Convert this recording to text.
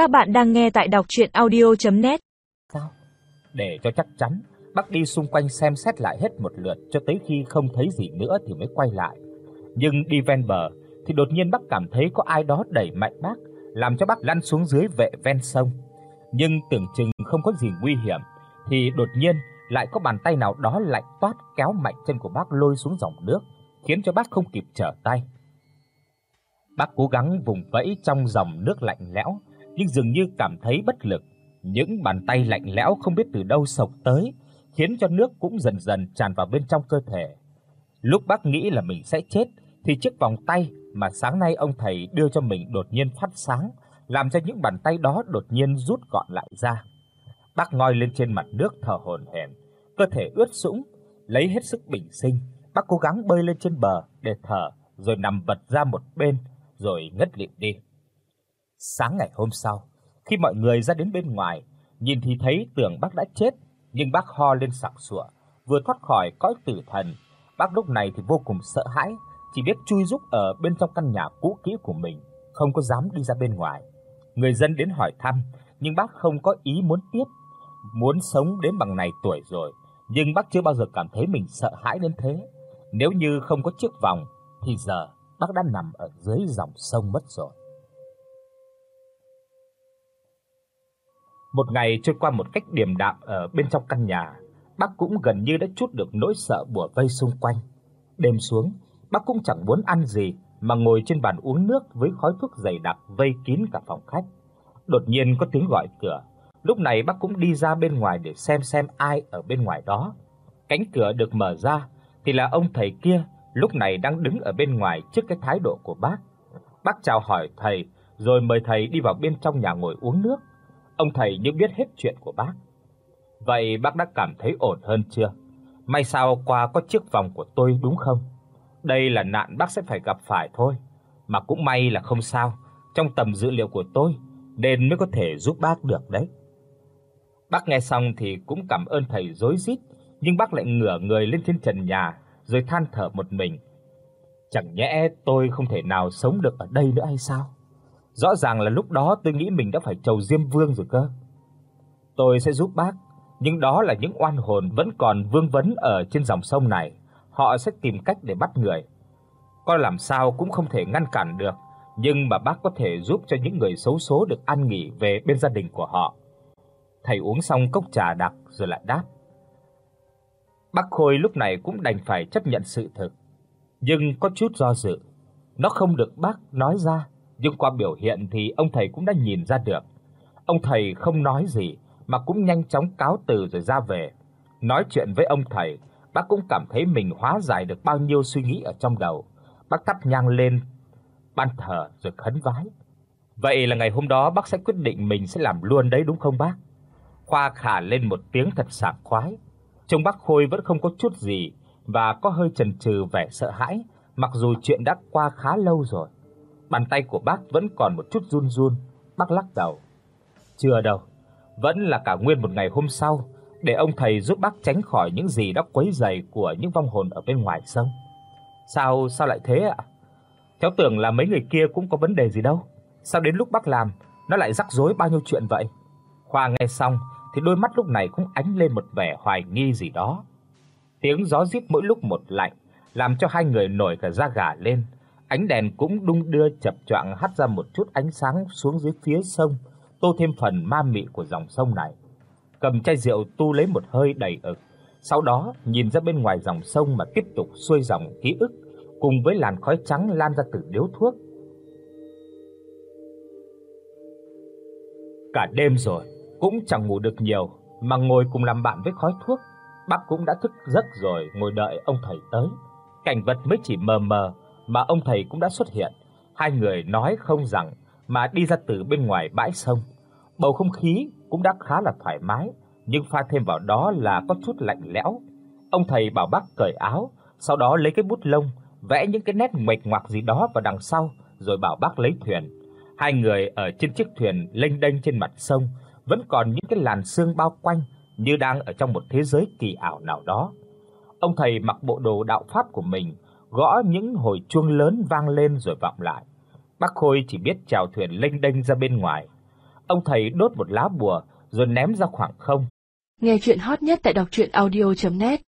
Các bạn đang nghe tại đọc audio net Sao? Để cho chắc chắn, bác đi xung quanh xem xét lại hết một lượt cho tới khi không thấy gì nữa thì mới quay lại. Nhưng đi ven bờ thì đột nhiên bác cảm thấy có ai đó đẩy mạnh bác, làm cho bác lăn xuống dưới vệ ven sông. Nhưng tưởng chừng không có gì nguy hiểm thì đột nhiên lại có bàn tay nào đó lạnh toát kéo mạnh chân của bác lôi xuống dòng nước, khiến cho bác không kịp trở tay. Bác cố gắng vùng vẫy trong dòng nước lạnh lẽo, nhưng dường như cảm thấy bất lực. Những bàn tay lạnh lẽo không biết từ đâu sộc tới, khiến cho nước cũng dần dần tràn vào bên trong cơ thể. Lúc bác nghĩ là mình sẽ chết thì chiếc vòng tay mà sáng nay ông thầy đưa cho mình đột nhiên phát sáng, làm cho những bàn tay đó đột nhiên rút gọn lại ra. Bác ngoi lên trên mặt nước thở hổn hển, cơ thể ướt sũng, lấy hết sức bình sinh, bác cố gắng bơi lên trên bờ để thở, rồi nằm vật ra một bên, rồi ngất lịm đi. Sáng ngày hôm sau, khi mọi người ra đến bên ngoài, nhìn thì thấy tưởng bác đã chết, nhưng bác ho lên sặc sụa, vừa thoát khỏi cõi tử thần. Bác lúc này thì vô cùng sợ hãi, chỉ biết chui rúc ở bên trong căn nhà cũ kỹ của mình, không có dám đi ra bên ngoài. Người dân đến hỏi thăm, nhưng bác không có ý muốn tiếp, muốn sống đến bằng này tuổi rồi, nhưng bác chưa bao giờ cảm thấy mình sợ hãi đến thế. Nếu như không có chiếc vòng thì giờ bác đã nằm ở dưới dòng sông mất rồi. Một ngày trôi qua một cách điềm đạm ở bên trong căn nhà, bác cũng gần như đã chút được nỗi sợ bủa vây xung quanh. Đêm xuống, bác cũng chẳng muốn ăn gì mà ngồi trên bàn uống nước với khói thuốc dày đặc vây kín cả phòng khách. Đột nhiên có tiếng gọi cửa. Lúc này bác cũng đi ra bên ngoài để xem xem ai ở bên ngoài đó. Cánh cửa được mở ra thì là ông thầy kia lúc này đang đứng ở bên ngoài trước cái thái độ của bác. Bác chào hỏi thầy, rồi mời thầy đi vào bên trong nhà ngồi uống nước. Ông thầy như biết hết chuyện của bác. Vậy bác đã cảm thấy ổn hơn chưa? May sao qua có chiếc vòng của tôi đúng không? Đây là nạn bác sẽ phải gặp phải thôi, mà cũng may là không sao, trong tầm dữ liệu của tôi nên mới có thể giúp bác được đấy. Bác nghe xong thì cũng cảm ơn thầy rối rít, nhưng bác lại ngửa người lên trên trần nhà rồi than thở một mình. Chẳng nhẽ tôi không thể nào sống được ở đây nữa hay sao? Rõ ràng là lúc đó tôi nghĩ mình đã phải trầu Diêm Vương rồi cơ. Tôi sẽ giúp bác, nhưng đó là những oan hồn vẫn còn vương vấn ở trên dòng sông này, họ sẽ tìm cách để bắt người. Con làm sao cũng không thể ngăn cản được, nhưng mà bác có thể giúp cho những người xấu số được an nghỉ về bên gia đình của họ. Thầy uống xong cốc trà đặc rồi lại đáp: Bác Khôi lúc này cũng đành phải chấp nhận sự thực, nhưng có chút do dự. Nó không được bác nói ra, nhưng qua biểu hiện thì ông thầy cũng đã nhìn ra được. Ông thầy không nói gì mà cũng nhanh chóng cáo từ rồi ra về. Nói chuyện với ông thầy, bác cũng cảm thấy mình hóa giải được bao nhiêu suy nghĩ ở trong đầu. Bác thắp nhang lên ban thờ rồi khấn vái. Vậy là ngày hôm đó bác sẽ quyết định mình sẽ làm luôn đấy đúng không bác? Khoa khả lên một tiếng thật sảng khoái. Trông bác Khôi vẫn không có chút gì và có hơi chần chừ vẻ sợ hãi, mặc dù chuyện đã qua khá lâu rồi. Bàn tay của bác vẫn còn một chút run run, bác lắc đầu. Chưa đâu, vẫn là cả nguyên một ngày hôm sau để ông thầy giúp bác tránh khỏi những gì đã quấy rầy của những vong hồn ở bên ngoài sông. Sao sao lại thế ạ? Cháu tưởng là mấy người kia cũng có vấn đề gì đâu. Sao đến lúc bác làm nó lại rắc rối bao nhiêu chuyện vậy? Khoa nghe xong thì đôi mắt lúc này cũng ánh lên một vẻ hoài nghi gì đó. Tiếng gió rít mỗi lúc một lạnh, làm cho hai người nổi cả da gà lên. Ánh đèn cũng đung đưa chập choạng hắt ra một chút ánh sáng xuống dưới phía sông, tô thêm phần ma mị của dòng sông này. Cầm chai rượu tu lấy một hơi đầy ực, sau đó nhìn ra bên ngoài dòng sông mà tiếp tục xuôi dòng ký ức cùng với làn khói trắng lan ra từ điếu thuốc. Cả đêm rồi, cũng chẳng ngủ được nhiều mà ngồi cùng làm bạn với khói thuốc. Bác cũng đã thức giấc rồi ngồi đợi ông thầy tới. Cảnh vật mới chỉ mờ mờ mà ông thầy cũng đã xuất hiện. Hai người nói không rằng mà đi ra từ bên ngoài bãi sông. Bầu không khí cũng đã khá là thoải mái, nhưng pha thêm vào đó là có chút lạnh lẽo. Ông thầy bảo bác cởi áo, sau đó lấy cái bút lông vẽ những cái nét nguệch ngoạc gì đó vào đằng sau rồi bảo bác lấy thuyền. Hai người ở trên chiếc thuyền lênh đênh trên mặt sông, vẫn còn những cái làn sương bao quanh như đang ở trong một thế giới kỳ ảo nào đó. Ông thầy mặc bộ đồ đạo pháp của mình, gõ những hồi chuông lớn vang lên rồi vọng lại. Bác Khôi chỉ biết chèo thuyền lênh đênh ra bên ngoài. Ông thầy đốt một lá bùa rồi ném ra khoảng không. Nghe truyện hot nhất tại doctruyenaudio.net